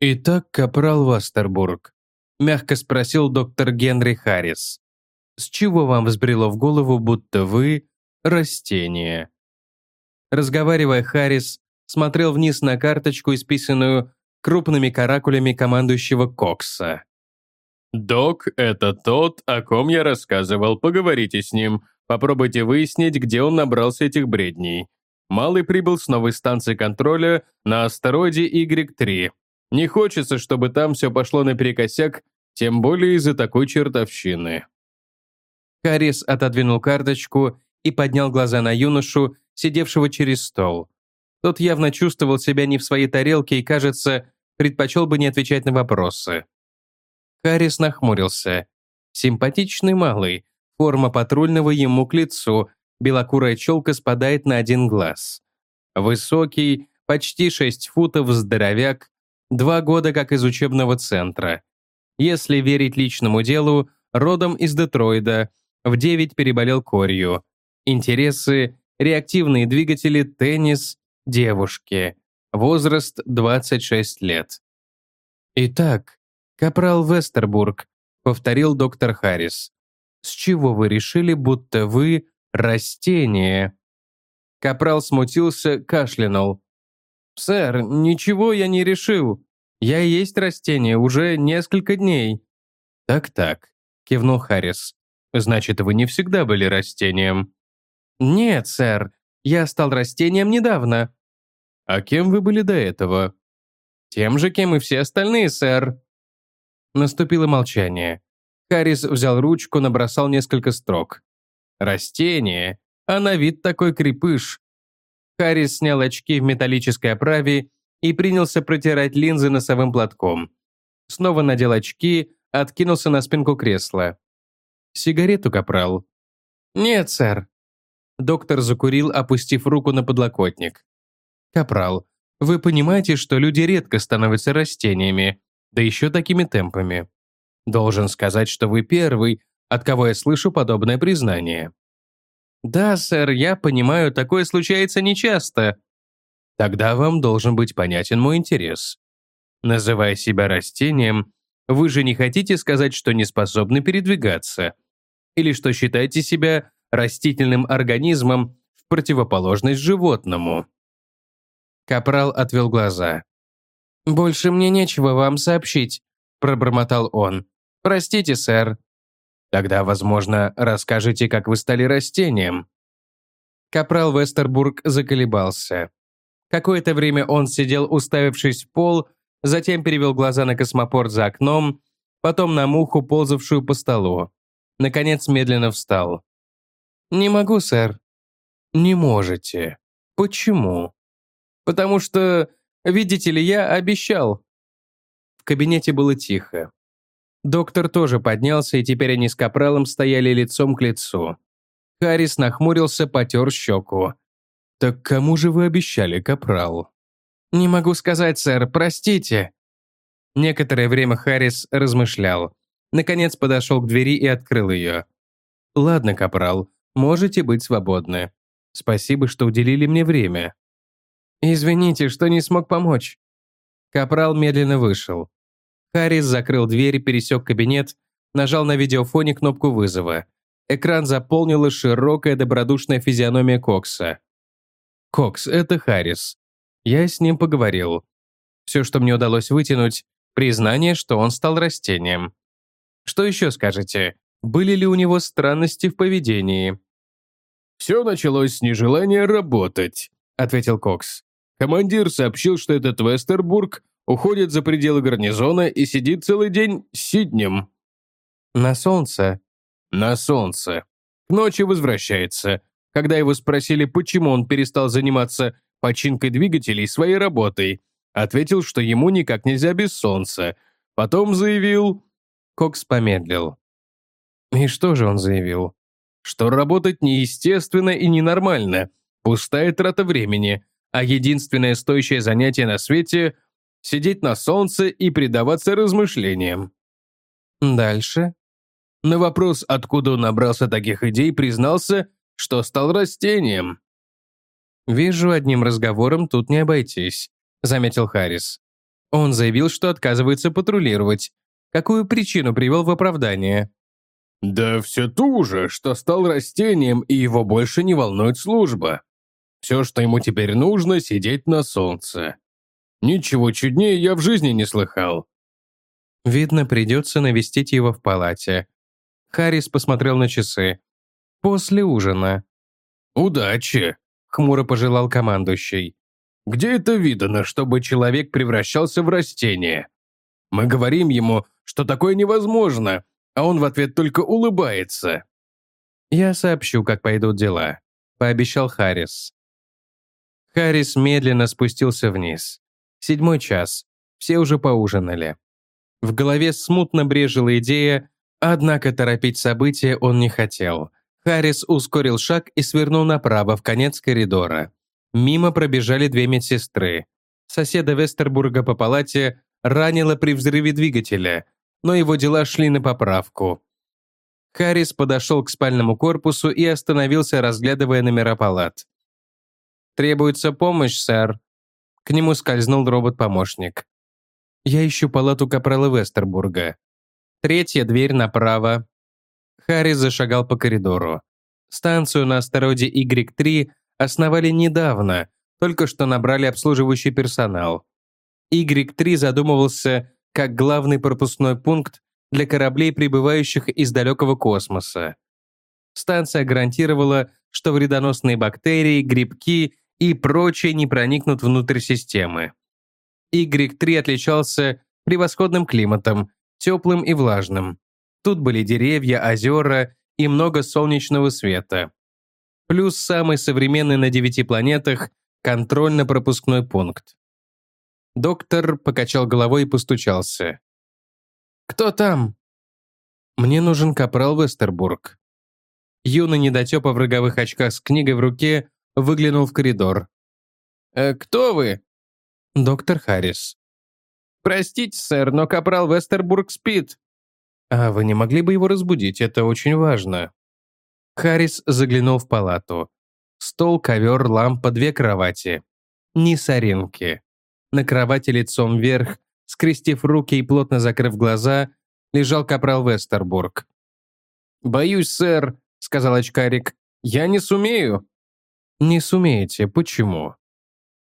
«Итак, капрал Вастербург», — мягко спросил доктор Генри Харрис. «С чего вам взбрело в голову, будто вы — растение?» Разговаривая, Харрис смотрел вниз на карточку, исписанную крупными каракулями командующего Кокса. «Док — это тот, о ком я рассказывал. Поговорите с ним. Попробуйте выяснить, где он набрался этих бредней. Малый прибыл с новой станции контроля на астероиде Y3. Не хочется, чтобы там все пошло наперекосяк, тем более из-за такой чертовщины». Харрис отодвинул карточку и поднял глаза на юношу, сидевшего через стол. Тот явно чувствовал себя не в своей тарелке и, кажется, предпочел бы не отвечать на вопросы. Харрис нахмурился. Симпатичный малый, форма патрульного ему к лицу, белокурая челка спадает на один глаз. Высокий, почти 6 футов здоровяк, два года как из учебного центра. Если верить личному делу, родом из Детройда, в 9 переболел корью. Интересы, реактивные двигатели, теннис, девушки. Возраст 26 лет. Итак, капрал Вестербург, повторил доктор Харрис. С чего вы решили, будто вы растение? Капрал смутился, кашлянул. «Сэр, ничего я не решил. Я и есть растение уже несколько дней». «Так-так», — кивнул Харрис. «Значит, вы не всегда были растением». «Нет, сэр, я стал растением недавно». «А кем вы были до этого?» «Тем же, кем и все остальные, сэр». Наступило молчание. Харрис взял ручку, набросал несколько строк. «Растение, а на вид такой крепыш». Харрис снял очки в металлической оправе и принялся протирать линзы носовым платком. Снова надел очки, откинулся на спинку кресла. «Сигарету, капрал?» «Нет, сэр». Доктор закурил, опустив руку на подлокотник. «Капрал, вы понимаете, что люди редко становятся растениями, да еще такими темпами. Должен сказать, что вы первый, от кого я слышу подобное признание». «Да, сэр, я понимаю, такое случается нечасто». «Тогда вам должен быть понятен мой интерес. Называя себя растением, вы же не хотите сказать, что не способны передвигаться? Или что считаете себя растительным организмом в противоположность животному?» Капрал отвел глаза. «Больше мне нечего вам сообщить», – пробормотал он. «Простите, сэр». «Тогда, возможно, расскажете, как вы стали растением». Капрал Вестербург заколебался. Какое-то время он сидел, уставившись в пол, затем перевел глаза на космопорт за окном, потом на муху, ползавшую по столу. Наконец медленно встал. «Не могу, сэр». «Не можете. Почему?» Потому что, видите ли, я обещал». В кабинете было тихо. Доктор тоже поднялся, и теперь они с Капралом стояли лицом к лицу. Харрис нахмурился, потер щеку. «Так кому же вы обещали, Капрал?» «Не могу сказать, сэр, простите». Некоторое время Харрис размышлял. Наконец подошел к двери и открыл ее. «Ладно, Капрал, можете быть свободны. Спасибо, что уделили мне время». «Извините, что не смог помочь». Капрал медленно вышел. Харрис закрыл дверь, пересек кабинет, нажал на видеофоне кнопку вызова. Экран заполнила широкая добродушная физиономия Кокса. «Кокс, это Харрис. Я с ним поговорил. Все, что мне удалось вытянуть, признание, что он стал растением. Что еще скажете? Были ли у него странности в поведении?» «Все началось с нежелания работать», — ответил Кокс. Командир сообщил, что этот Вестербург уходит за пределы гарнизона и сидит целый день сиднем. На солнце? На солнце. К ночи возвращается. Когда его спросили, почему он перестал заниматься починкой двигателей своей работой, ответил, что ему никак нельзя без солнца. Потом заявил... Кокс помедлил. И что же он заявил? Что работать неестественно и ненормально. Пустая трата времени а единственное стоящее занятие на свете — сидеть на солнце и предаваться размышлениям. Дальше. На вопрос, откуда он набрался таких идей, признался, что стал растением. «Вижу, одним разговором тут не обойтись», — заметил Харрис. Он заявил, что отказывается патрулировать. Какую причину привел в оправдание? Да все ту же, что стал растением, и его больше не волнует служба. Все, что ему теперь нужно, сидеть на солнце. Ничего чуднее я в жизни не слыхал. Видно, придется навестить его в палате. Харрис посмотрел на часы. После ужина. «Удачи», — хмуро пожелал командующий. «Где это видано, чтобы человек превращался в растение? Мы говорим ему, что такое невозможно, а он в ответ только улыбается». «Я сообщу, как пойдут дела», — пообещал Харрис. Харрис медленно спустился вниз. Седьмой час. Все уже поужинали. В голове смутно брежила идея, однако торопить события он не хотел. Харрис ускорил шаг и свернул направо в конец коридора. Мимо пробежали две медсестры. Соседа Вестербурга по палате ранило при взрыве двигателя, но его дела шли на поправку. Харрис подошел к спальному корпусу и остановился, разглядывая номера палат. «Требуется помощь, сэр». К нему скользнул робот-помощник. «Я ищу палату капрала Вестербурга. Третья дверь направо». Харрис зашагал по коридору. Станцию на астероиде Y3 основали недавно, только что набрали обслуживающий персонал. Y3 задумывался как главный пропускной пункт для кораблей, прибывающих из далекого космоса. Станция гарантировала, что вредоносные бактерии, грибки и прочее не проникнут внутрь системы. Y3 отличался превосходным климатом, теплым и влажным. Тут были деревья, озера и много солнечного света. Плюс самый современный на девяти планетах контрольно-пропускной пункт. Доктор покачал головой и постучался. «Кто там?» «Мне нужен капрал Вестербург». Юный недотепа в роговых очках с книгой в руке выглянул в коридор. «Э, «Кто вы?» «Доктор Харрис». «Простите, сэр, но капрал Вестербург спит». «А вы не могли бы его разбудить? Это очень важно». Харрис заглянул в палату. Стол, ковер, лампа, две кровати. Ни соринки. На кровати лицом вверх, скрестив руки и плотно закрыв глаза, лежал капрал Вестербург. «Боюсь, сэр», — сказал очкарик, — «я не сумею». «Не сумеете. Почему?»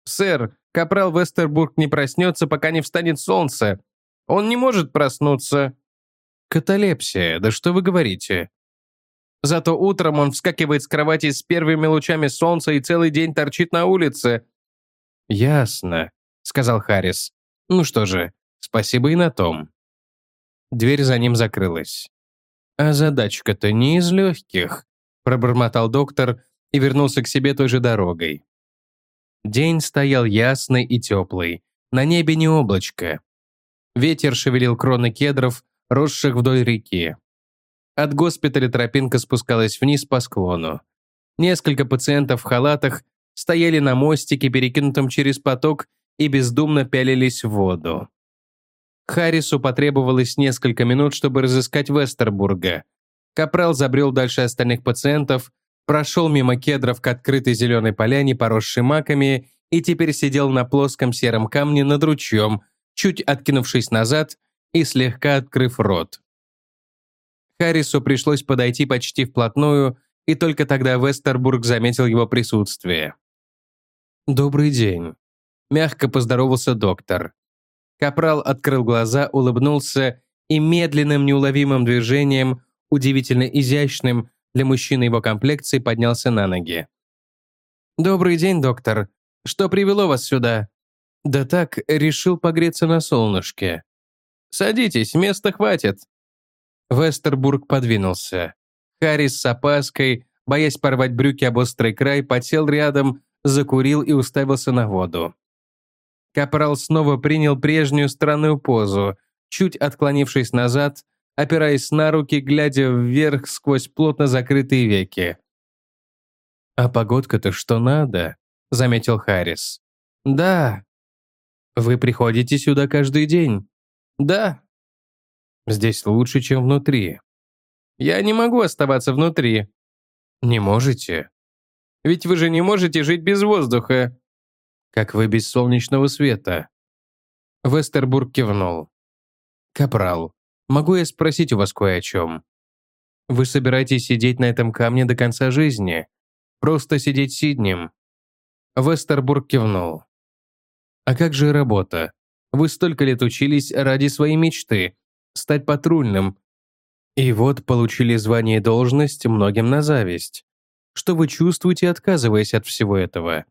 «Сэр, капрал Вестербург не проснется, пока не встанет солнце. Он не может проснуться». «Каталепсия. Да что вы говорите?» Зато утром он вскакивает с кровати с первыми лучами солнца и целый день торчит на улице». «Ясно», — сказал Харрис. «Ну что же, спасибо и на том». Дверь за ним закрылась. «А задачка-то не из легких», — пробормотал доктор, и вернулся к себе той же дорогой. День стоял ясный и теплый, на небе не облачко. Ветер шевелил кроны кедров, росших вдоль реки. От госпиталя тропинка спускалась вниз по склону. Несколько пациентов в халатах стояли на мостике, перекинутом через поток, и бездумно пялились в воду. Харрису потребовалось несколько минут, чтобы разыскать Вестербурга. Капрал забрел дальше остальных пациентов, прошел мимо кедров к открытой зеленой поляне, поросшей маками, и теперь сидел на плоском сером камне над ручьем, чуть откинувшись назад и слегка открыв рот. Харрису пришлось подойти почти вплотную, и только тогда Вестербург заметил его присутствие. «Добрый день», — мягко поздоровался доктор. Капрал открыл глаза, улыбнулся и медленным неуловимым движением, удивительно изящным, для мужчины его комплекции поднялся на ноги. «Добрый день, доктор. Что привело вас сюда?» «Да так, решил погреться на солнышке». «Садитесь, места хватит». Вестербург подвинулся. Харрис с опаской, боясь порвать брюки об острый край, подсел рядом, закурил и уставился на воду. Капрал снова принял прежнюю странную позу, чуть отклонившись назад, опираясь на руки, глядя вверх сквозь плотно закрытые веки. «А погодка-то что надо», — заметил Харрис. «Да». «Вы приходите сюда каждый день?» «Да». «Здесь лучше, чем внутри». «Я не могу оставаться внутри». «Не можете?» «Ведь вы же не можете жить без воздуха». «Как вы без солнечного света?» Вестербург кивнул. «Капрал, могу я спросить у вас кое о чем? Вы собираетесь сидеть на этом камне до конца жизни? Просто сидеть сиднем?» Вестербург кивнул. «А как же работа? Вы столько лет учились ради своей мечты – стать патрульным. И вот получили звание и должность многим на зависть. Что вы чувствуете, отказываясь от всего этого?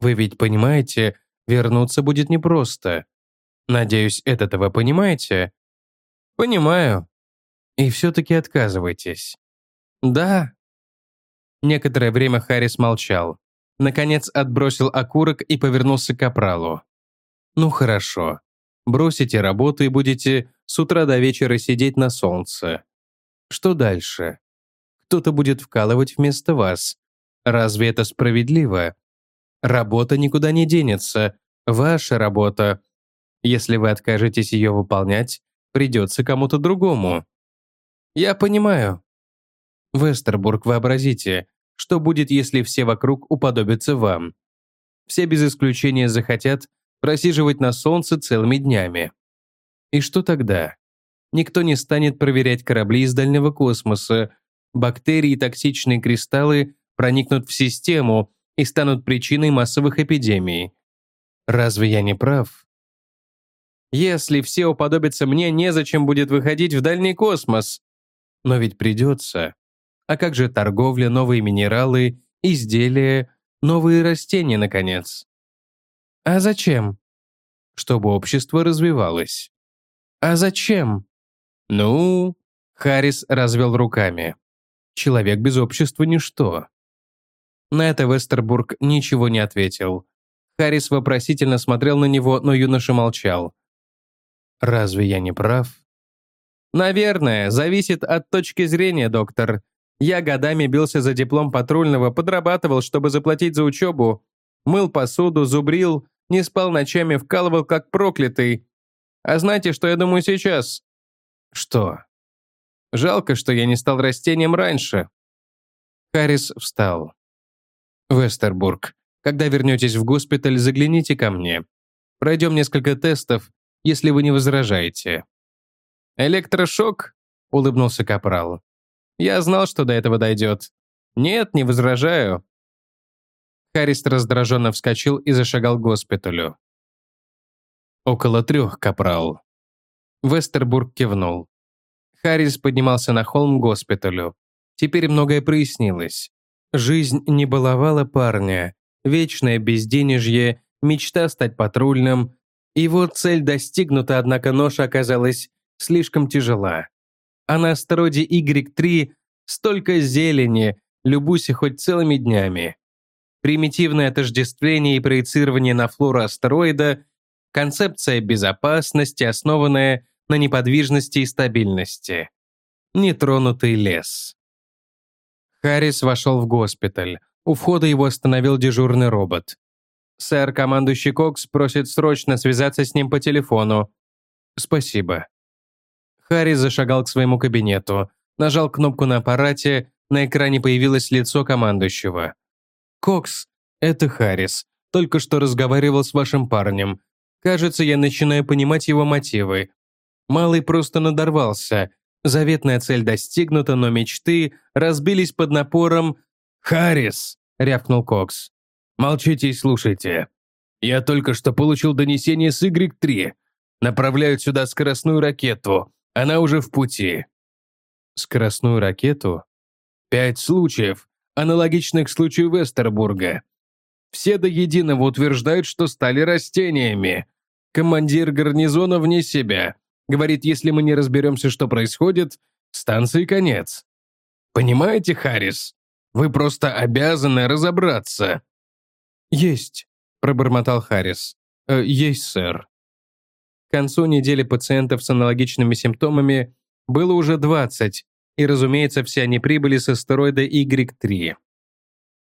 Вы ведь понимаете, вернуться будет непросто. Надеюсь, это вы понимаете? Понимаю. И все-таки отказываетесь. Да. Некоторое время Харрис молчал. Наконец отбросил окурок и повернулся к капралу. Ну хорошо. Бросите работу и будете с утра до вечера сидеть на солнце. Что дальше? Кто-то будет вкалывать вместо вас. Разве это справедливо? Работа никуда не денется. Ваша работа. Если вы откажетесь ее выполнять, придется кому-то другому. Я понимаю. Вестербург, вообразите, что будет, если все вокруг уподобятся вам. Все без исключения захотят просиживать на солнце целыми днями. И что тогда? Никто не станет проверять корабли из дальнего космоса. Бактерии и токсичные кристаллы проникнут в систему, и станут причиной массовых эпидемий. Разве я не прав? Если все уподобятся мне, незачем будет выходить в дальний космос. Но ведь придется. А как же торговля, новые минералы, изделия, новые растения, наконец? А зачем? Чтобы общество развивалось. А зачем? Ну, Харрис развел руками. Человек без общества – ничто. На это Вестербург ничего не ответил. Харрис вопросительно смотрел на него, но юноша молчал. «Разве я не прав?» «Наверное, зависит от точки зрения, доктор. Я годами бился за диплом патрульного, подрабатывал, чтобы заплатить за учебу. Мыл посуду, зубрил, не спал ночами, вкалывал как проклятый. А знаете, что я думаю сейчас?» «Что?» «Жалко, что я не стал растением раньше». Харрис встал. Вестербург, когда вернетесь в госпиталь, загляните ко мне. Пройдем несколько тестов, если вы не возражаете». «Электрошок?» — улыбнулся Капрал. «Я знал, что до этого дойдет. Нет, не возражаю». Харрист раздраженно вскочил и зашагал к госпиталю. «Около трех, Капрал». Вестербург кивнул. Харрис поднимался на холм к госпиталю. Теперь многое прояснилось. Жизнь не баловала парня, вечное безденежье, мечта стать патрульным. Его цель достигнута, однако ноша оказалась слишком тяжела. А на астероиде Y3 столько зелени, любуйся хоть целыми днями. Примитивное отождествление и проецирование на флору астероида, концепция безопасности, основанная на неподвижности и стабильности. Нетронутый лес. Харрис вошел в госпиталь. У входа его остановил дежурный робот. «Сэр, командующий Кокс просит срочно связаться с ним по телефону». «Спасибо». Харрис зашагал к своему кабинету, нажал кнопку на аппарате, на экране появилось лицо командующего. «Кокс, это Харрис. Только что разговаривал с вашим парнем. Кажется, я начинаю понимать его мотивы. Малый просто надорвался, Заветная цель достигнута, но мечты разбились под напором «Харрис!» — рявкнул Кокс. «Молчите и слушайте. Я только что получил донесение с Y3. Направляют сюда скоростную ракету. Она уже в пути». «Скоростную ракету?» «Пять случаев, аналогичных случаю Вестербурга. Все до единого утверждают, что стали растениями. Командир гарнизона вне себя. Говорит, если мы не разберемся, что происходит, станции конец. Понимаете, Харрис? Вы просто обязаны разобраться». «Есть», — пробормотал Харрис. «Э, «Есть, сэр». К концу недели пациентов с аналогичными симптомами было уже 20, и, разумеется, все они прибыли с астероида Y3.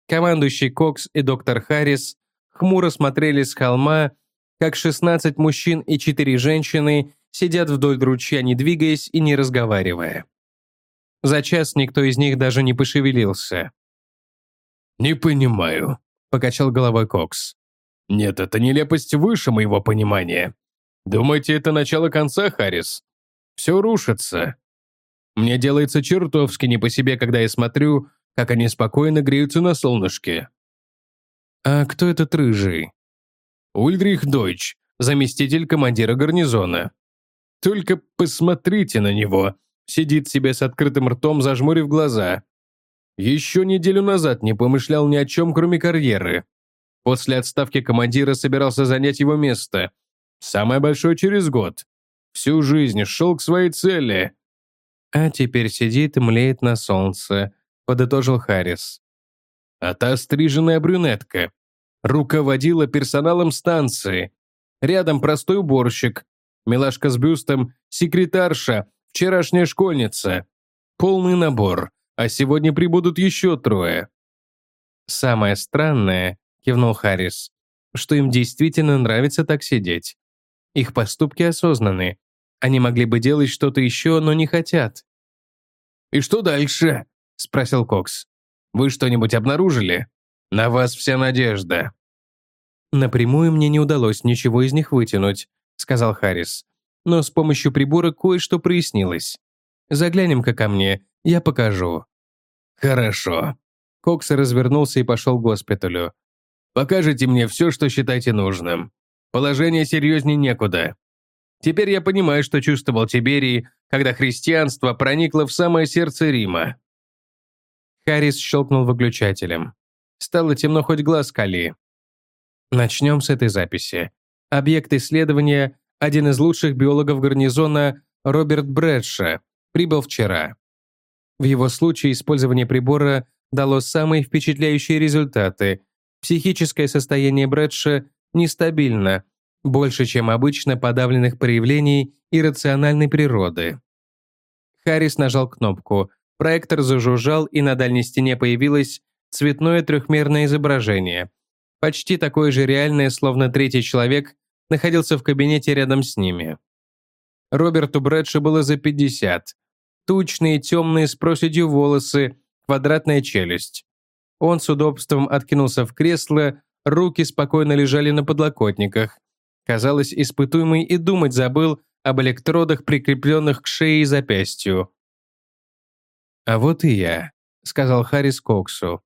Командующий Кокс и доктор Харрис хмуро смотрели с холма, как 16 мужчин и 4 женщины сидят вдоль ручья, не двигаясь и не разговаривая. За час никто из них даже не пошевелился. «Не понимаю», — покачал головой Кокс. «Нет, это нелепость выше моего понимания. Думаете, это начало конца, Харрис? Все рушится. Мне делается чертовски не по себе, когда я смотрю, как они спокойно греются на солнышке. А кто этот рыжий? Ульдрих Дойч, заместитель командира гарнизона. Только посмотрите на него. Сидит себе с открытым ртом, зажмурив глаза. Еще неделю назад не помышлял ни о чем, кроме карьеры. После отставки командира собирался занять его место. Самое большое через год. Всю жизнь шел к своей цели. А теперь сидит и млеет на солнце, подытожил Харрис. А та стриженная брюнетка руководила персоналом станции. Рядом простой уборщик, милашка с бюстом, секретарша, вчерашняя школьница. Полный набор, а сегодня прибудут еще трое. Самое странное, кивнул Харрис, что им действительно нравится так сидеть. Их поступки осознанны. Они могли бы делать что-то еще, но не хотят. «И что дальше?» — спросил Кокс. «Вы что-нибудь обнаружили? На вас вся надежда». «Напрямую мне не удалось ничего из них вытянуть», — сказал Харрис. «Но с помощью прибора кое-что прояснилось. Заглянем-ка ко мне, я покажу». «Хорошо». Кокс развернулся и пошел к госпиталю. «Покажите мне все, что считаете нужным. Положение серьезнее некуда. Теперь я понимаю, что чувствовал Тиберий, когда христианство проникло в самое сердце Рима». Харрис щелкнул выключателем. Стало темно хоть глаз кали. Начнем с этой записи. Объект исследования – один из лучших биологов гарнизона Роберт Брэдша, прибыл вчера. В его случае использование прибора дало самые впечатляющие результаты. Психическое состояние Брэдша нестабильно, больше, чем обычно подавленных проявлений иррациональной природы. Харрис нажал кнопку, проектор зажужжал, и на дальней стене появилось цветное трехмерное изображение. Почти такое же реальное, словно третий человек находился в кабинете рядом с ними. Роберту Брэдши было за 50. Тучные, темные, с проседью волосы, квадратная челюсть. Он с удобством откинулся в кресло, руки спокойно лежали на подлокотниках. Казалось, испытуемый и думать забыл об электродах, прикрепленных к шее и запястью. «А вот и я», — сказал Харрис Коксу.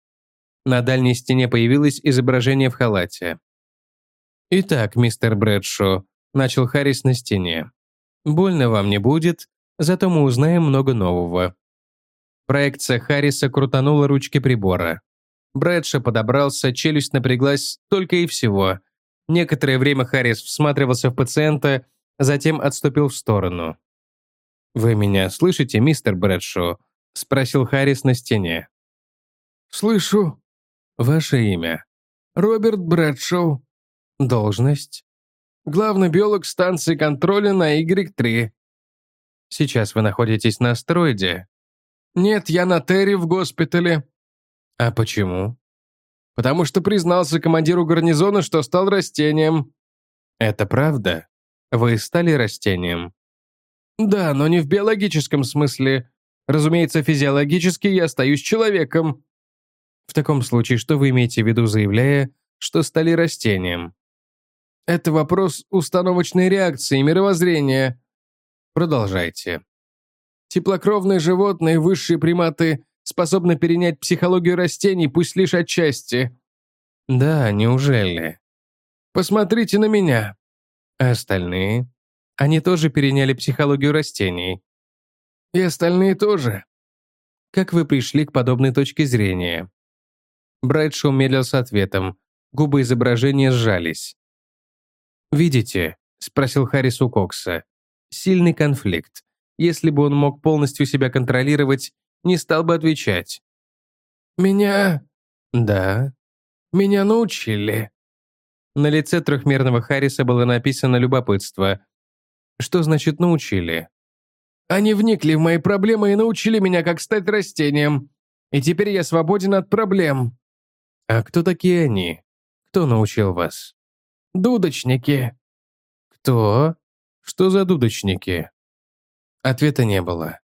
На дальней стене появилось изображение в халате. «Итак, мистер Брэдшо», — начал Харрис на стене. «Больно вам не будет, зато мы узнаем много нового». Проекция Харриса крутанула ручки прибора. Брэдшо подобрался, челюсть напряглась только и всего. Некоторое время Харрис всматривался в пациента, затем отступил в сторону. «Вы меня слышите, мистер Брэдшо?» — спросил Харрис на стене. «Слышу. Ваше имя?» «Роберт Брэдшоу». «Должность?» «Главный биолог станции контроля на Y3». «Сейчас вы находитесь на астероиде?» «Нет, я на Терри в госпитале». «А почему?» «Потому что признался командиру гарнизона, что стал растением». «Это правда? Вы стали растением?» «Да, но не в биологическом смысле. Разумеется, физиологически я остаюсь человеком». «В таком случае, что вы имеете в виду, заявляя, что стали растением?» «Это вопрос установочной реакции мировоззрения». «Продолжайте». Теплокровные животные, высшие приматы способны перенять психологию растений, пусть лишь отчасти. Да, неужели? Посмотрите на меня. А остальные? Они тоже переняли психологию растений. И остальные тоже. Как вы пришли к подобной точке зрения? Брайтшоу медлил с ответом. Губы изображения сжались. «Видите?» — спросил Харрис у Кокса. «Сильный конфликт. Если бы он мог полностью себя контролировать, не стал бы отвечать. «Меня...» «Да». «Меня научили». На лице трехмерного Харриса было написано любопытство. «Что значит научили?» «Они вникли в мои проблемы и научили меня, как стать растением. И теперь я свободен от проблем». «А кто такие они? Кто научил вас?» «Дудочники». «Кто? Что за дудочники?» Ответа не было.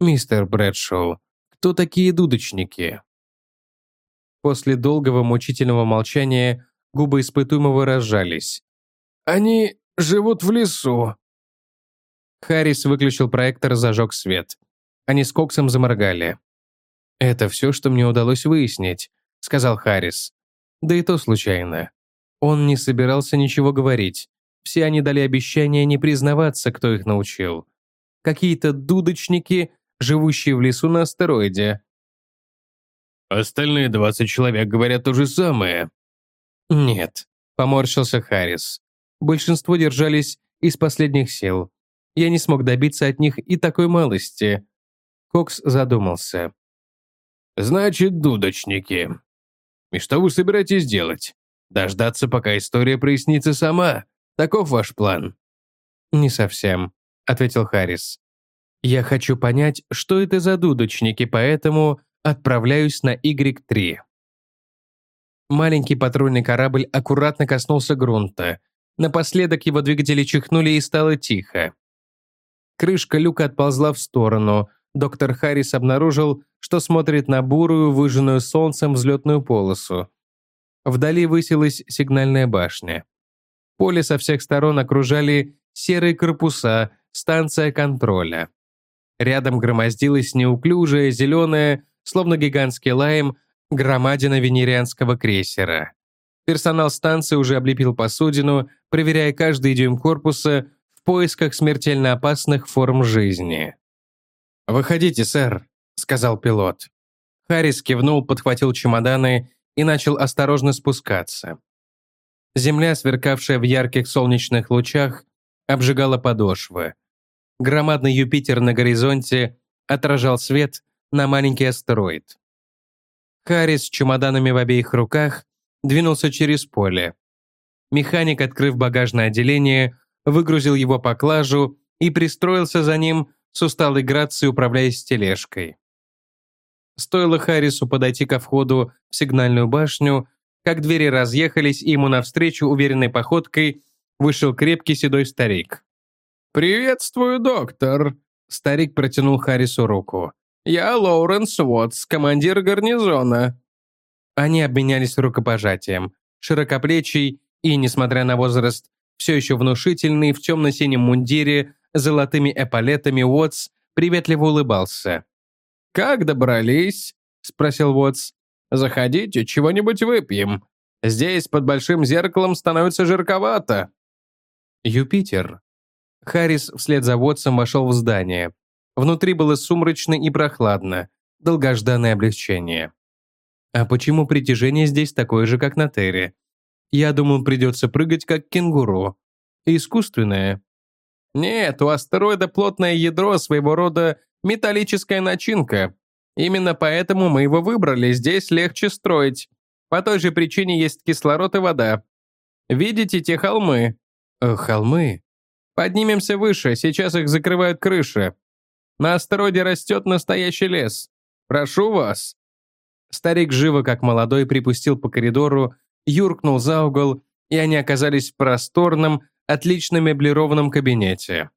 «Мистер Брэдшоу, кто такие дудочники?» После долгого мучительного молчания губы испытуемого разжались. «Они живут в лесу». Харрис выключил проектор зажег свет. Они с Коксом заморгали. «Это все, что мне удалось выяснить», — сказал Харрис. Да и то случайно. Он не собирался ничего говорить. Все они дали обещание не признаваться, кто их научил. Какие-то дудочники, живущие в лесу на астероиде. «Остальные 20 человек говорят то же самое». «Нет», — поморщился Харрис. «Большинство держались из последних сил. Я не смог добиться от них и такой малости». Кокс задумался. «Значит, дудочники. И что вы собираетесь делать? Дождаться, пока история прояснится сама? Таков ваш план?» «Не совсем», — ответил Харрис. «Я хочу понять, что это за дудочники, поэтому отправляюсь на Y3». Маленький патрульный корабль аккуратно коснулся грунта. Напоследок его двигатели чихнули и стало тихо. Крышка люка отползла в сторону. Доктор Харрис обнаружил, что смотрит на бурую, выжженную солнцем взлетную полосу. Вдали высилась сигнальная башня. Поле со всех сторон окружали серые корпуса, станция контроля. Рядом громоздилась неуклюжая, зеленая, словно гигантский лайм, громадина венерианского крейсера. Персонал станции уже облепил посудину, проверяя каждый дюйм корпуса в поисках смертельно опасных форм жизни. «Выходите, сэр», — сказал пилот. Харрис кивнул, подхватил чемоданы и начал осторожно спускаться. Земля, сверкавшая в ярких солнечных лучах, обжигала подошвы. Громадный Юпитер на горизонте отражал свет на маленький астероид. Харрис с чемоданами в обеих руках двинулся через поле. Механик, открыв багажное отделение, выгрузил его поклажу и пристроился за ним с усталой грацией, управляясь тележкой. Стоило Харрису подойти ко входу в сигнальную башню, как двери разъехались, и ему навстречу уверенной походкой вышел крепкий седой старик. «Приветствую, доктор!» Старик протянул Харрису руку. «Я Лоуренс Уотс, командир гарнизона». Они обменялись рукопожатием. Широкоплечий и, несмотря на возраст, все еще внушительный в темно-синем мундире золотыми эполетами Уотс приветливо улыбался. «Как добрались?» — спросил Уотс. «Заходите, чего-нибудь выпьем. Здесь под большим зеркалом становится жарковато». «Юпитер». Харрис вслед за Уотсом вошел в здание. Внутри было сумрачно и прохладно. Долгожданное облегчение. А почему притяжение здесь такое же, как на Терре? Я думал, придется прыгать, как кенгуру. Искусственное. Нет, у астероида плотное ядро, своего рода металлическая начинка. Именно поэтому мы его выбрали, здесь легче строить. По той же причине есть кислород и вода. Видите те холмы? Э, холмы? Поднимемся выше, сейчас их закрывают крыши. На астероиде растет настоящий лес. Прошу вас». Старик живо, как молодой, припустил по коридору, юркнул за угол, и они оказались в просторном, отлично меблированном кабинете.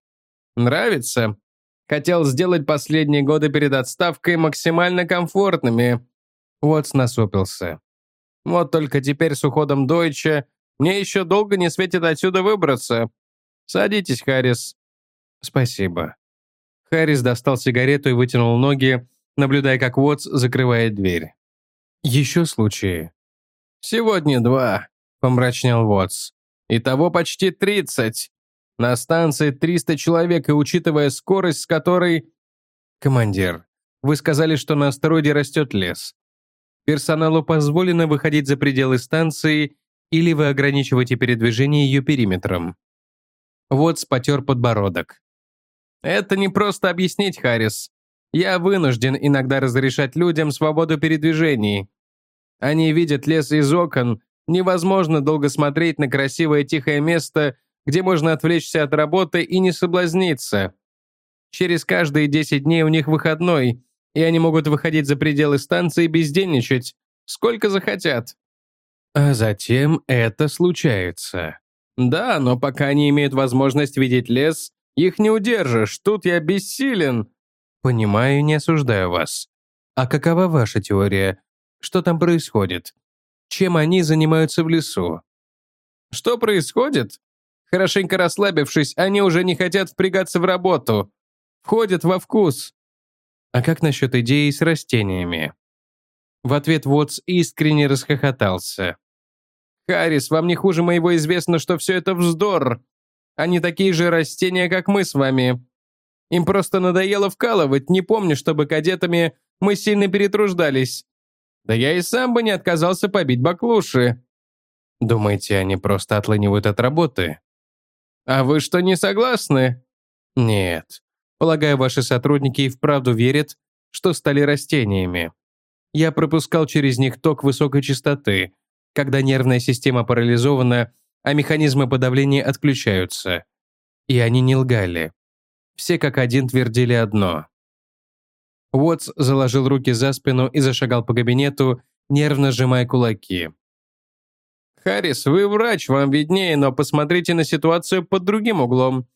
«Нравится?» Хотел сделать последние годы перед отставкой максимально комфортными. Уотс насупился. Вот только теперь с уходом Дойча мне еще долго не светит отсюда выбраться. Садитесь, Харрис. Спасибо. Харрис достал сигарету и вытянул ноги, наблюдая, как Уотс закрывает дверь. «Еще случаи?» «Сегодня два», — помрачнел Уотс. «Итого почти тридцать. На станции 300 человек, и учитывая скорость, с которой...» «Командир, вы сказали, что на астероиде растет лес. Персоналу позволено выходить за пределы станции или вы ограничиваете передвижение ее периметром?» Вот потер подбородок. Это не просто объяснить, Харрис. Я вынужден иногда разрешать людям свободу передвижений. Они видят лес из окон, невозможно долго смотреть на красивое тихое место, где можно отвлечься от работы и не соблазниться. Через каждые 10 дней у них выходной, и они могут выходить за пределы станции и бездельничать, сколько захотят. А затем это случается. Да, но пока они имеют возможность видеть лес, их не удержишь, тут я бессилен». «Понимаю, не осуждаю вас. А какова ваша теория? Что там происходит? Чем они занимаются в лесу?» «Что происходит?» Хорошенько расслабившись, они уже не хотят впрягаться в работу. Входят во вкус. А как насчет идеи с растениями? В ответ Вотс искренне расхохотался. «Харрис, вам не хуже моего известно, что все это вздор. Они такие же растения, как мы с вами. Им просто надоело вкалывать, не помню, чтобы кадетами мы сильно перетруждались. Да я и сам бы не отказался побить баклуши». «Думаете, они просто отлынивают от работы?» «А вы что, не согласны?» «Нет. Полагаю, ваши сотрудники и вправду верят, что стали растениями. Я пропускал через них ток высокой частоты, когда нервная система парализована, а механизмы подавления отключаются. И они не лгали. Все как один твердили одно. Уотс заложил руки за спину и зашагал по кабинету, нервно сжимая кулаки. «Харрис, вы врач, вам виднее, но посмотрите на ситуацию под другим углом.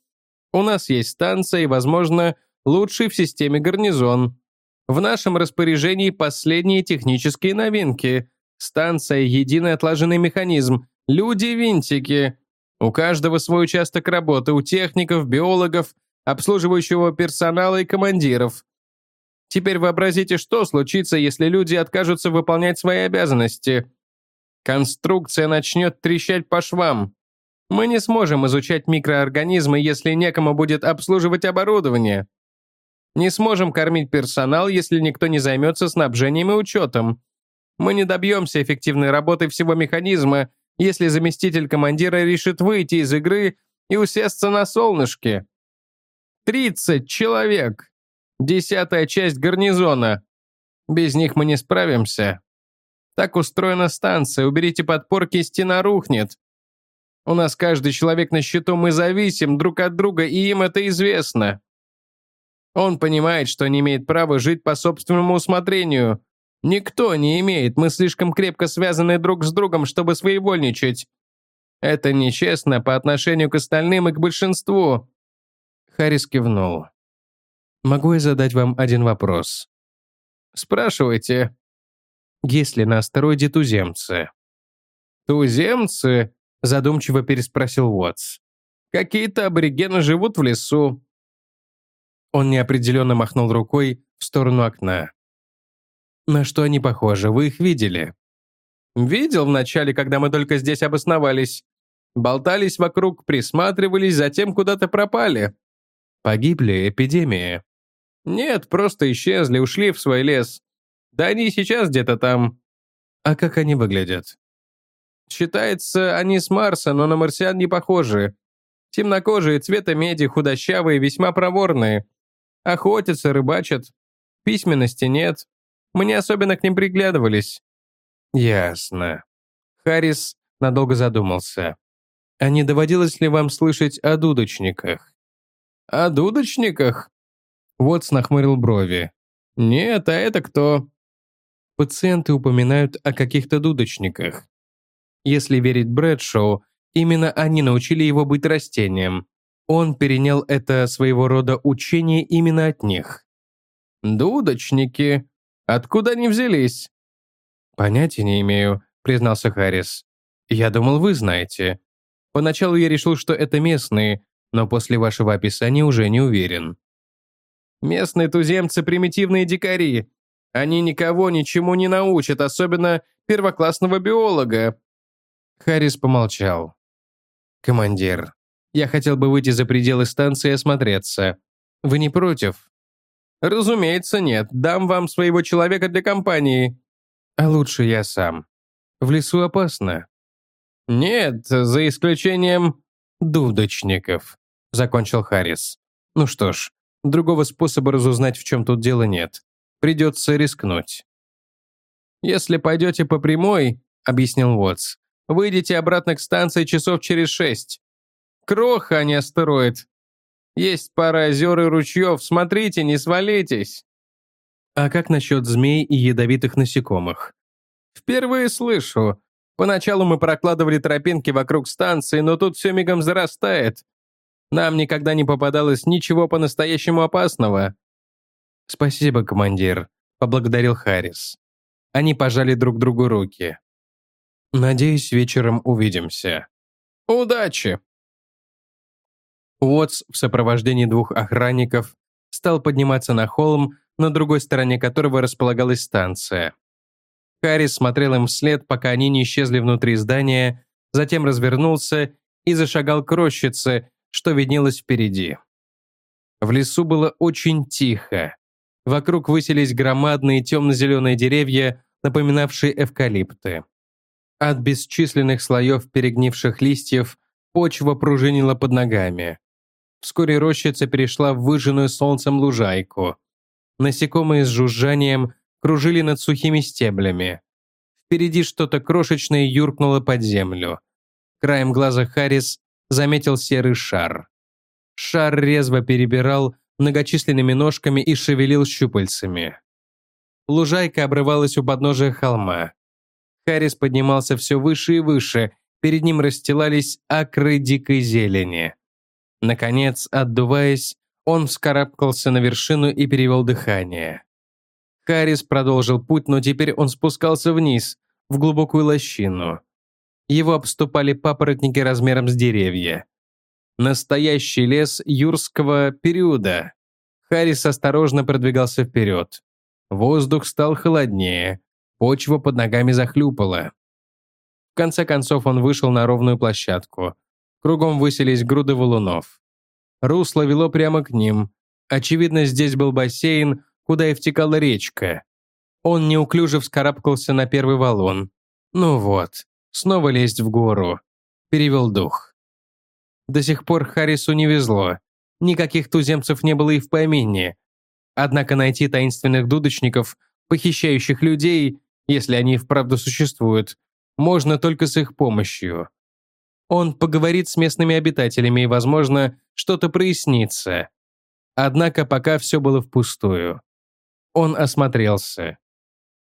У нас есть станция и, возможно, лучший в системе гарнизон. В нашем распоряжении последние технические новинки. Станция — единый отлаженный механизм. Люди-винтики. У каждого свой участок работы, у техников, биологов, обслуживающего персонала и командиров. Теперь вообразите, что случится, если люди откажутся выполнять свои обязанности. Конструкция начнет трещать по швам. Мы не сможем изучать микроорганизмы, если некому будет обслуживать оборудование. Не сможем кормить персонал, если никто не займется снабжением и учетом. Мы не добьемся эффективной работы всего механизма, если заместитель командира решит выйти из игры и усесться на солнышке. 30 человек. Десятая часть гарнизона. Без них мы не справимся. Так устроена станция, уберите подпорки, стена рухнет. У нас каждый человек на счету, мы зависим друг от друга, и им это известно. Он понимает, что не имеет права жить по собственному усмотрению. Никто не имеет, мы слишком крепко связаны друг с другом, чтобы своевольничать. Это нечестно по отношению к остальным и к большинству. Харрис кивнул. «Могу я задать вам один вопрос?» «Спрашивайте», есть ли на астероиде туземцы?» «Туземцы?» – задумчиво переспросил Уотс. «Какие-то аборигены живут в лесу». Он неопределенно махнул рукой в сторону окна. «На что они похожи? Вы их видели?» «Видел вначале, когда мы только здесь обосновались. Болтались вокруг, присматривались, затем куда-то пропали». «Погибли? Эпидемия?» «Нет, просто исчезли, ушли в свой лес. Да они сейчас где-то там. А как они выглядят? Считается, они с Марса, но на марсиан не похожи. Темнокожие, цвета меди, худощавые, весьма проворные. Охотятся, рыбачат. Письменности нет. Мы не особенно к ним приглядывались. Ясно. Харрис надолго задумался. А не доводилось ли вам слышать о дудочниках? О дудочниках? Вот нахмурил брови. Нет, а это кто? пациенты упоминают о каких-то дудочниках. Если верить Брэдшоу, именно они научили его быть растением. Он перенял это своего рода учение именно от них. «Дудочники? Откуда они взялись?» «Понятия не имею», — признался Харрис. «Я думал, вы знаете. Поначалу я решил, что это местные, но после вашего описания уже не уверен». «Местные туземцы — примитивные дикари. Они никого ничему не научат, особенно первоклассного биолога». Харрис помолчал. «Командир, я хотел бы выйти за пределы станции и осмотреться. Вы не против?» «Разумеется, нет. Дам вам своего человека для компании». «А лучше я сам. В лесу опасно». «Нет, за исключением дудочников», — закончил Харрис. «Ну что ж, другого способа разузнать, в чем тут дело, нет. Придется рискнуть. «Если пойдете по прямой», — объяснил Уотс, «выйдете обратно к станции часов через шесть. Кроха, а не астероид. Есть пара озер и ручьев, смотрите, не свалитесь». «А как насчет змей и ядовитых насекомых?» «Впервые слышу. Поначалу мы прокладывали тропинки вокруг станции, но тут все мигом зарастает. Нам никогда не попадалось ничего по-настоящему опасного. «Спасибо, командир», — поблагодарил Харрис. Они пожали друг другу руки. «Надеюсь, вечером увидимся». «Удачи!» Уотс в сопровождении двух охранников стал подниматься на холм, на другой стороне которого располагалась станция. Харрис смотрел им вслед, пока они не исчезли внутри здания, затем развернулся и зашагал к рощице, что виднелось впереди. В лесу было очень тихо. Вокруг высились громадные темно-зеленые деревья, напоминавшие эвкалипты. От бесчисленных слоев перегнивших листьев почва пружинила под ногами. Вскоре рощица перешла в выжженную солнцем лужайку. Насекомые с жужжанием кружили над сухими стеблями. Впереди что-то крошечное юркнуло под землю. Краем глаза Харрис заметил серый шар. Шар резво перебирал многочисленными ножками и шевелил щупальцами. Лужайка обрывалась у подножия холма. Харрис поднимался все выше и выше, перед ним расстилались акры дикой зелени. Наконец, отдуваясь, он вскарабкался на вершину и перевел дыхание. Харрис продолжил путь, но теперь он спускался вниз, в глубокую лощину. Его обступали папоротники размером с деревья. Настоящий лес юрского периода. Харрис осторожно продвигался вперед. Воздух стал холоднее, почва под ногами захлюпала. В конце концов он вышел на ровную площадку. Кругом высились груды валунов. Русло вело прямо к ним. Очевидно, здесь был бассейн, куда и втекала речка. Он неуклюже вскарабкался на первый валун. Ну вот, снова лезть в гору. Перевел дух. До сих пор Харрису не везло. Никаких туземцев не было и в помине. Однако найти таинственных дудочников, похищающих людей, если они вправду существуют, можно только с их помощью. Он поговорит с местными обитателями, и, возможно, что-то прояснится. Однако пока все было впустую. Он осмотрелся.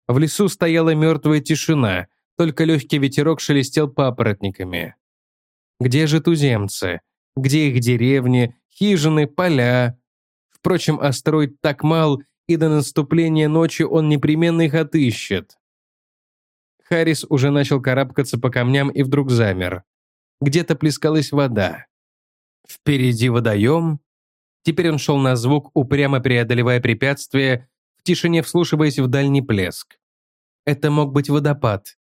В лесу стояла мертвая тишина, только легкий ветерок шелестел папоротниками. Где же туземцы? Где их деревни, хижины, поля? Впрочем, астероид так мал, и до наступления ночи он непременно их отыщет. Харрис уже начал карабкаться по камням и вдруг замер. Где-то плескалась вода. Впереди водоем. Теперь он шел на звук, упрямо преодолевая препятствия, в тишине вслушиваясь в дальний плеск. Это мог быть водопад.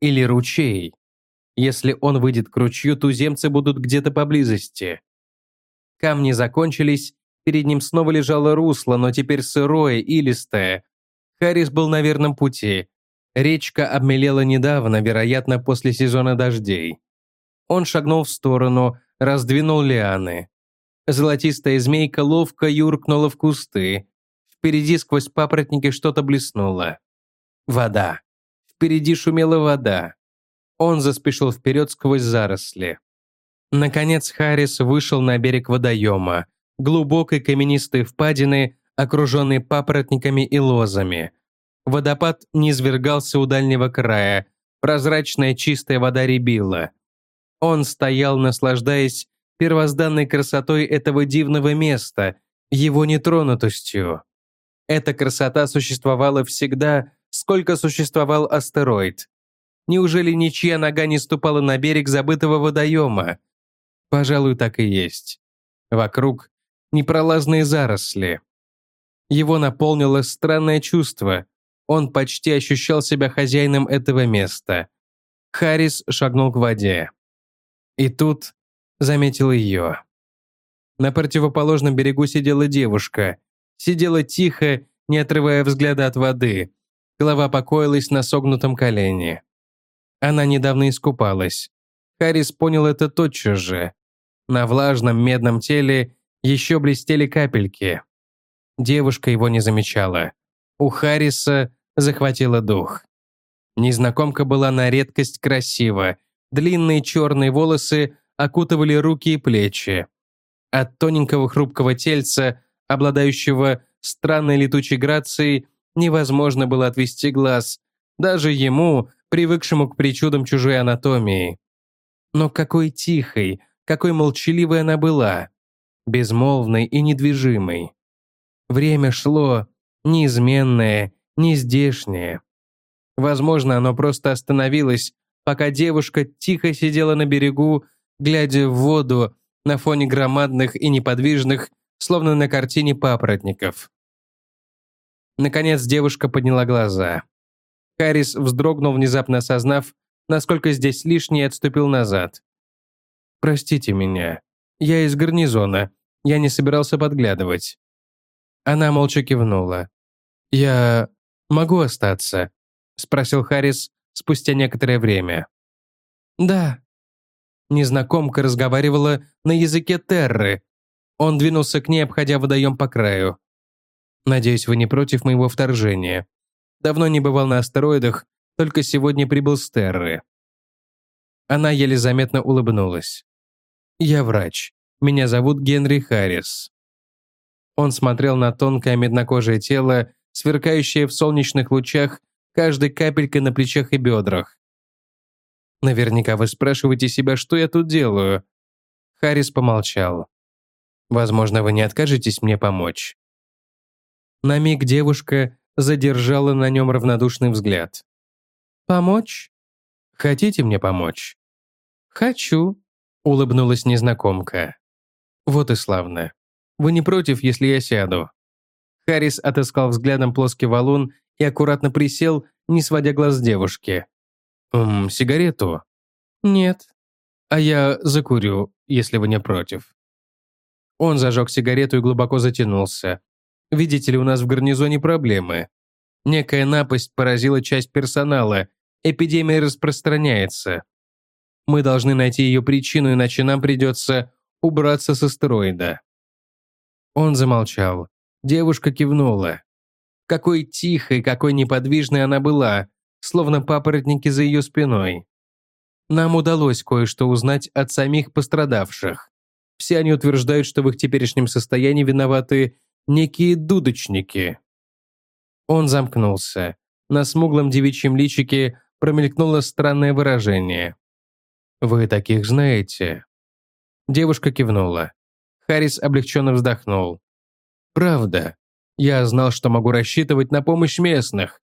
Или ручей. Если он выйдет к ручью, туземцы будут где-то поблизости. Камни закончились, перед ним снова лежало русло, но теперь сырое и листое. Харрис был на верном пути. Речка обмелела недавно, вероятно, после сезона дождей. Он шагнул в сторону, раздвинул лианы. Золотистая змейка ловко юркнула в кусты. Впереди сквозь папоротники что-то блеснуло. Вода. Впереди шумела вода. Он заспешил вперед сквозь заросли. Наконец Харрис вышел на берег водоема, глубокой каменистой впадины, окруженной папоротниками и лозами. Водопад низвергался у дальнего края, прозрачная чистая вода рябила. Он стоял, наслаждаясь первозданной красотой этого дивного места, его нетронутостью. Эта красота существовала всегда, сколько существовал астероид. Неужели ничья нога не ступала на берег забытого водоема? Пожалуй, так и есть. Вокруг непролазные заросли. Его наполнило странное чувство. Он почти ощущал себя хозяином этого места. Харрис шагнул к воде. И тут заметил ее. На противоположном берегу сидела девушка. Сидела тихо, не отрывая взгляда от воды. Голова покоилась на согнутом колене. Она недавно искупалась. Харрис понял это тотчас же. На влажном медном теле еще блестели капельки. Девушка его не замечала. У Харриса захватило дух. Незнакомка была на редкость красива, Длинные черные волосы окутывали руки и плечи. От тоненького хрупкого тельца, обладающего странной летучей грацией, невозможно было отвести глаз, даже ему, привыкшему к причудам чужой анатомии. Но какой тихой, какой молчаливой она была, безмолвной и недвижимой. Время шло, неизменное, нездешнее. Возможно, оно просто остановилось, пока девушка тихо сидела на берегу, глядя в воду, на фоне громадных и неподвижных, словно на картине папоротников. Наконец девушка подняла глаза. Харрис вздрогнул, внезапно осознав, насколько здесь лишний, отступил назад. «Простите меня. Я из гарнизона. Я не собирался подглядывать». Она молча кивнула. «Я могу остаться?» — спросил Харрис спустя некоторое время. «Да». Незнакомка разговаривала на языке Терры. Он двинулся к ней, обходя водоем по краю. «Надеюсь, вы не против моего вторжения. Давно не бывал на астероидах, только сегодня прибыл с Терры». Она еле заметно улыбнулась. «Я врач. Меня зовут Генри Харрис». Он смотрел на тонкое меднокожее тело, сверкающее в солнечных лучах каждой капелькой на плечах и бедрах. «Наверняка вы спрашиваете себя, что я тут делаю?» Харрис помолчал. «Возможно, вы не откажетесь мне помочь». На миг девушка задержала на нем равнодушный взгляд. «Помочь? Хотите мне помочь?» «Хочу», — улыбнулась незнакомка. «Вот и славно. Вы не против, если я сяду?» Харрис отыскал взглядом плоский валун и аккуратно присел, не сводя глаз с девушки. «Ммм, сигарету?» «Нет». «А я закурю, если вы не против». Он зажег сигарету и глубоко затянулся. «Видите ли, у нас в гарнизоне проблемы. Некая напасть поразила часть персонала. Эпидемия распространяется. Мы должны найти ее причину, иначе нам придется убраться с астероида». Он замолчал. Девушка кивнула. Какой тихой, какой неподвижной она была, словно папоротники за ее спиной. Нам удалось кое-что узнать от самих пострадавших. Все они утверждают, что в их теперешнем состоянии виноваты некие дудочники. Он замкнулся. На смуглом девичьем личике промелькнуло странное выражение. «Вы таких знаете?» Девушка кивнула. Харрис облегченно вздохнул. «Правда. Я знал, что могу рассчитывать на помощь местных».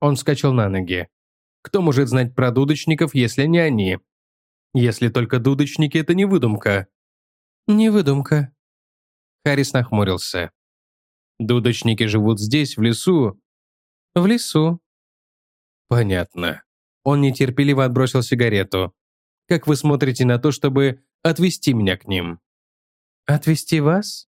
Он вскочил на ноги. «Кто может знать про дудочников, если не они? Если только дудочники – это не выдумка». «Не выдумка». Харрис нахмурился. «Дудочники живут здесь, в лесу?» «В лесу». «Понятно». Он нетерпеливо отбросил сигарету. «Как вы смотрите на то, чтобы отвезти меня к ним?» «Отвезти вас?»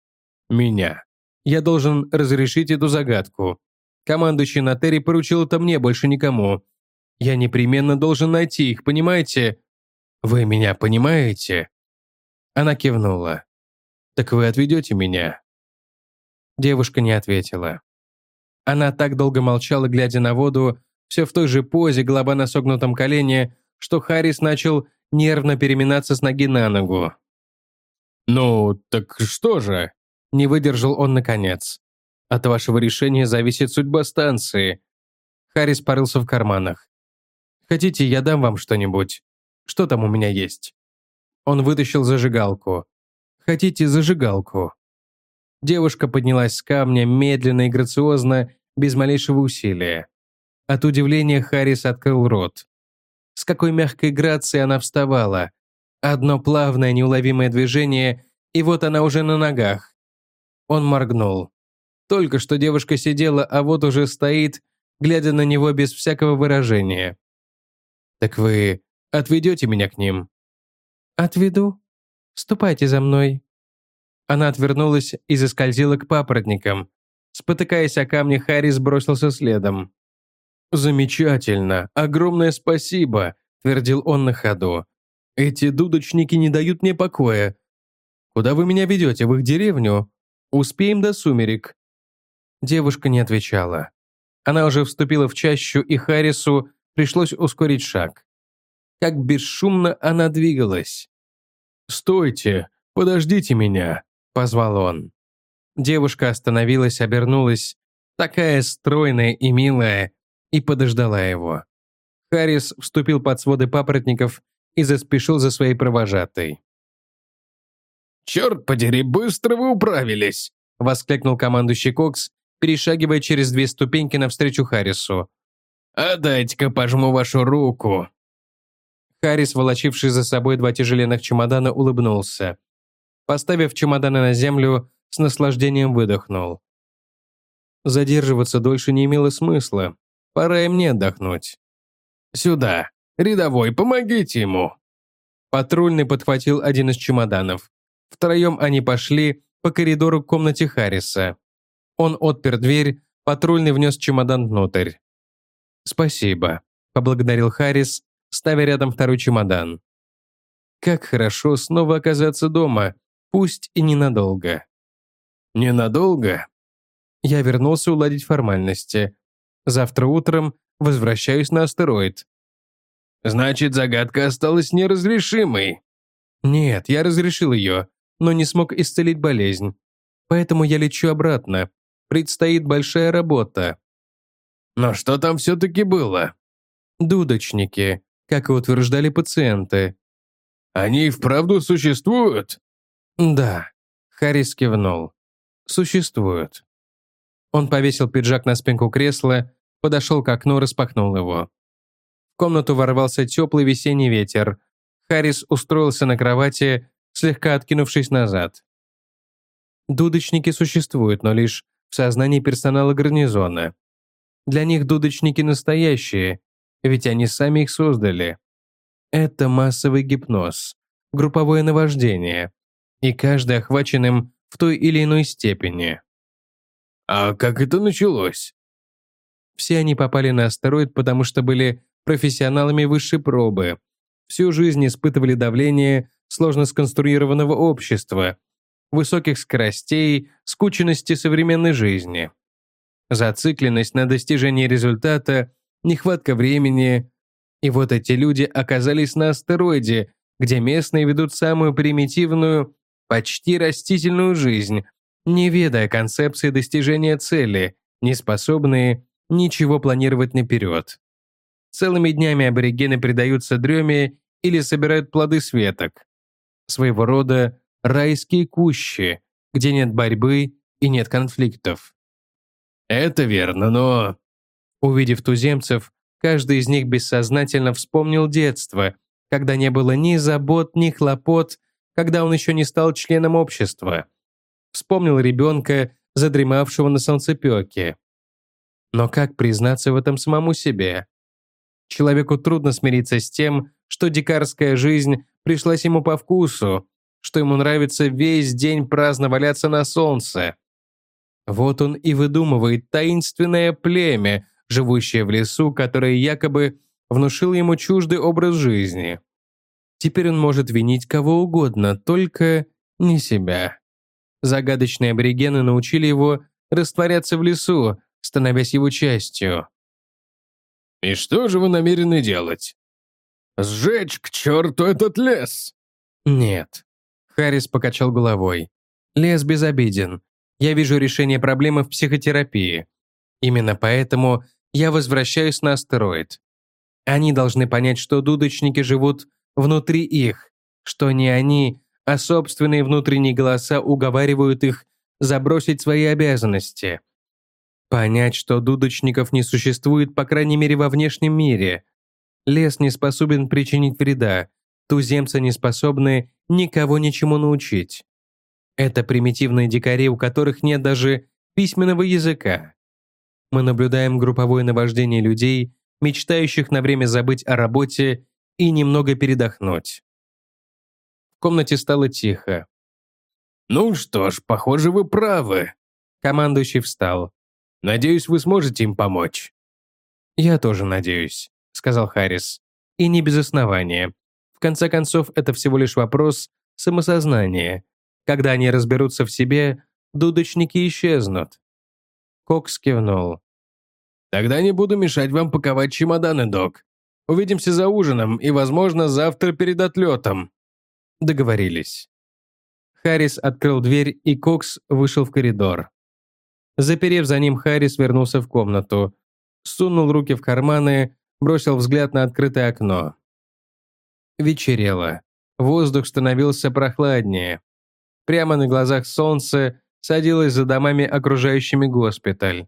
«Меня. Я должен разрешить эту загадку. Командующий Натери поручил это мне, больше никому. Я непременно должен найти их, понимаете? Вы меня понимаете?» Она кивнула. «Так вы отведете меня?» Девушка не ответила. Она так долго молчала, глядя на воду, все в той же позе, голова на согнутом колене, что Харрис начал нервно переминаться с ноги на ногу. «Ну, так что же?» Не выдержал он наконец. «От вашего решения зависит судьба станции». Харрис порылся в карманах. «Хотите, я дам вам что-нибудь? Что там у меня есть?» Он вытащил зажигалку. «Хотите зажигалку?» Девушка поднялась с камня медленно и грациозно, без малейшего усилия. От удивления Харрис открыл рот. С какой мягкой грацией она вставала, Одно плавное, неуловимое движение, и вот она уже на ногах. Он моргнул. Только что девушка сидела, а вот уже стоит, глядя на него без всякого выражения. «Так вы отведете меня к ним?» «Отведу. Ступайте за мной». Она отвернулась и заскользила к папоротникам. Спотыкаясь о камни, Харрис бросился следом. «Замечательно! Огромное спасибо!» – твердил он на ходу. Эти дудочники не дают мне покоя. Куда вы меня ведете, в их деревню? Успеем до сумерек». Девушка не отвечала. Она уже вступила в чащу, и Харрису пришлось ускорить шаг. Как бесшумно она двигалась. «Стойте! Подождите меня!» – позвал он. Девушка остановилась, обернулась, такая стройная и милая, и подождала его. Харрис вступил под своды папоротников и заспешил за своей провожатой. «Черт подери, быстро вы управились!» — воскликнул командующий Кокс, перешагивая через две ступеньки навстречу Харрису. «А дайте-ка пожму вашу руку!» Харрис, волочивший за собой два тяжеленных чемодана, улыбнулся. Поставив чемоданы на землю, с наслаждением выдохнул. Задерживаться дольше не имело смысла. Пора и мне отдохнуть. «Сюда! Рядовой, помогите ему!» Патрульный подхватил один из чемоданов. Втроем они пошли по коридору к комнате Харриса. Он отпер дверь, патрульный внес чемодан внутрь. «Спасибо», — поблагодарил Харрис, ставя рядом второй чемодан. «Как хорошо снова оказаться дома, пусть и ненадолго». «Ненадолго?» Я вернулся уладить формальности. Завтра утром возвращаюсь на астероид. Значит, загадка осталась неразрешимой. Нет, я разрешил ее, но не смог исцелить болезнь. Поэтому я лечу обратно. Предстоит большая работа. Но что там все-таки было? Дудочники, как и утверждали пациенты. Они и вправду существуют? Да. Харрис кивнул. Существуют. Он повесил пиджак на спинку кресла, подошел к окну, распахнул его. В комнату ворвался теплый весенний ветер. Харрис устроился на кровати, слегка откинувшись назад. Дудочники существуют, но лишь в сознании персонала гарнизона. Для них дудочники настоящие, ведь они сами их создали. Это массовый гипноз, групповое наваждение, и каждый охвачен им в той или иной степени. А как это началось? Все они попали на астероид, потому что были профессионалами высшей пробы. Всю жизнь испытывали давление сложно сконструированного общества, высоких скоростей, скученности современной жизни. Зацикленность на достижении результата, нехватка времени. И вот эти люди оказались на астероиде, где местные ведут самую примитивную, почти растительную жизнь, не ведая концепции достижения цели, не способные ничего планировать наперед. Целыми днями аборигены предаются дреме или собирают плоды светок. Своего рода райские кущи, где нет борьбы и нет конфликтов. Это верно, но... Увидев туземцев, каждый из них бессознательно вспомнил детство, когда не было ни забот, ни хлопот, когда он еще не стал членом общества. Вспомнил ребенка, задремавшего на солнцепеке. Но как признаться в этом самому себе? Человеку трудно смириться с тем, что дикарская жизнь пришлась ему по вкусу, что ему нравится весь день праздно валяться на солнце. Вот он и выдумывает таинственное племя, живущее в лесу, которое якобы внушил ему чуждый образ жизни. Теперь он может винить кого угодно, только не себя. Загадочные аборигены научили его растворяться в лесу, становясь его частью. «И что же вы намерены делать? Сжечь к черту этот лес?» «Нет». Харрис покачал головой. «Лес безобиден. Я вижу решение проблемы в психотерапии. Именно поэтому я возвращаюсь на астероид. Они должны понять, что дудочники живут внутри их, что не они, а собственные внутренние голоса уговаривают их забросить свои обязанности. Понять, что дудочников не существует, по крайней мере, во внешнем мире. Лес не способен причинить вреда, туземцы не способны никого ничему научить. Это примитивные дикари, у которых нет даже письменного языка. Мы наблюдаем групповое наваждение людей, мечтающих на время забыть о работе и немного передохнуть. В комнате стало тихо. «Ну что ж, похоже, вы правы». Командующий встал. Надеюсь, вы сможете им помочь». «Я тоже надеюсь», — сказал Харрис. «И не без основания. В конце концов, это всего лишь вопрос самосознания. Когда они разберутся в себе, дудочники исчезнут». Кокс кивнул. «Тогда не буду мешать вам паковать чемоданы, док. Увидимся за ужином и, возможно, завтра перед отлетом». Договорились. Харрис открыл дверь, и Кокс вышел в коридор. Заперев за ним, Харрис вернулся в комнату, сунул руки в карманы, бросил взгляд на открытое окно. Вечерело. Воздух становился прохладнее. Прямо на глазах солнце садилось за домами, окружающими госпиталь.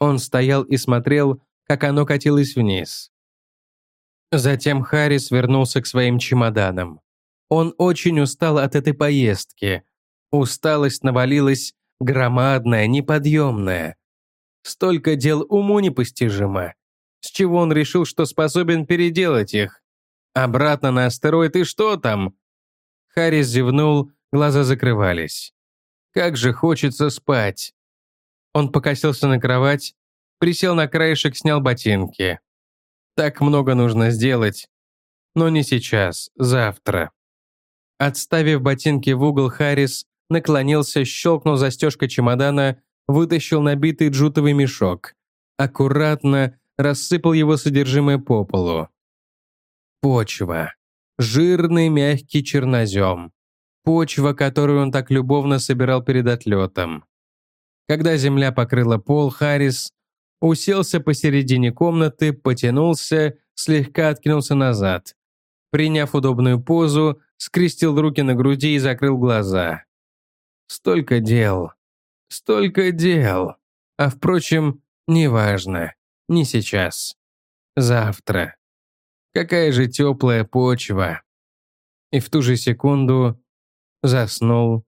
Он стоял и смотрел, как оно катилось вниз. Затем Харрис вернулся к своим чемоданам. Он очень устал от этой поездки. Усталость навалилась громадная, неподъемная. Столько дел уму непостижимо. С чего он решил, что способен переделать их? Обратно на астероид и что там? Харрис зевнул, глаза закрывались. Как же хочется спать. Он покосился на кровать, присел на краешек, снял ботинки. Так много нужно сделать. Но не сейчас, завтра. Отставив ботинки в угол, Харрис наклонился, щелкнул застежкой чемодана, вытащил набитый джутовый мешок. Аккуратно рассыпал его содержимое по полу. Почва. Жирный мягкий чернозем. Почва, которую он так любовно собирал перед отлетом. Когда земля покрыла пол, Харрис уселся посередине комнаты, потянулся, слегка откинулся назад. Приняв удобную позу, скрестил руки на груди и закрыл глаза. Столько дел. Столько дел. А впрочем, неважно. Не сейчас. Завтра. Какая же теплая почва. И в ту же секунду заснул,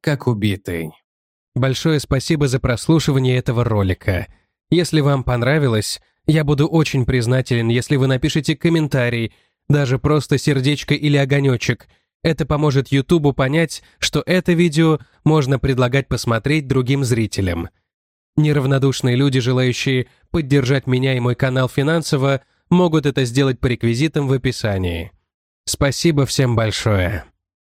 как убитый. Большое спасибо за прослушивание этого ролика. Если вам понравилось, я буду очень признателен, если вы напишите комментарий, даже просто сердечко или огонечек. Это поможет Ютубу понять, что это видео можно предлагать посмотреть другим зрителям. Неравнодушные люди, желающие поддержать меня и мой канал финансово, могут это сделать по реквизитам в описании. Спасибо всем большое.